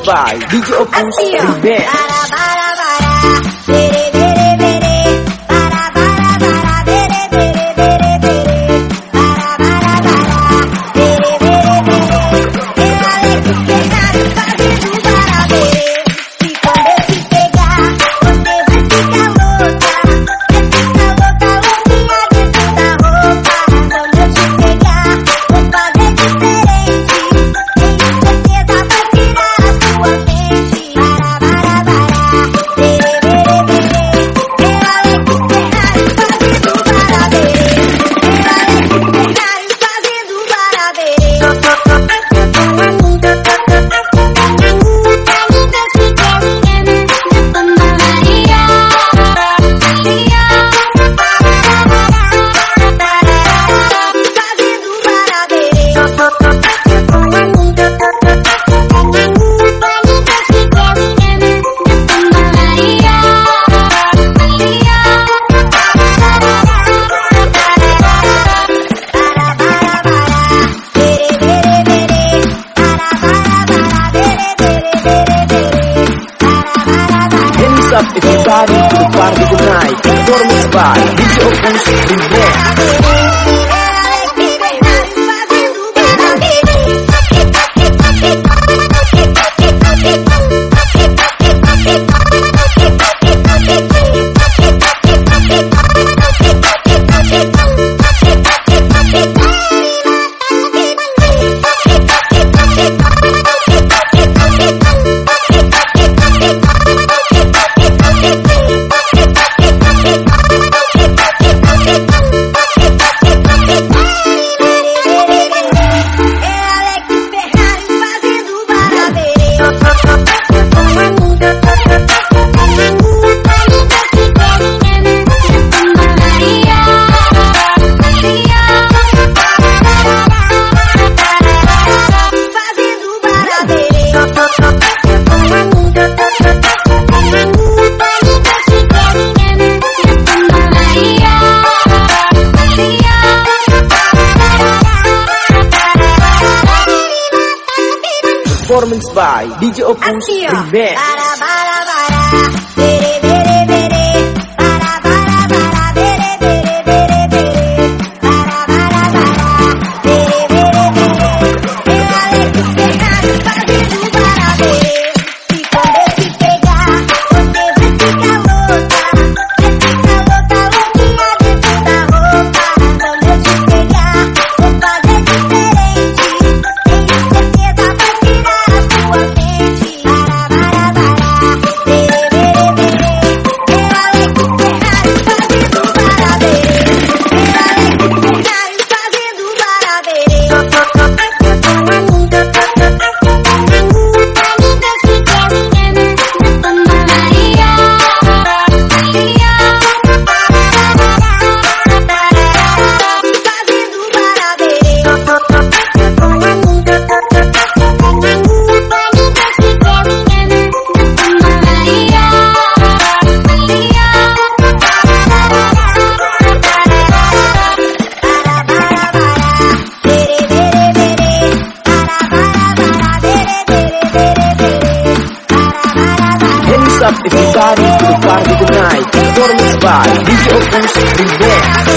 by DJ Opus Remix. up everybody to the party tonight. Dormit by DJ Opus by DJ Opus Remix. Para, para, para. Dormit by DJ Opus Big Bang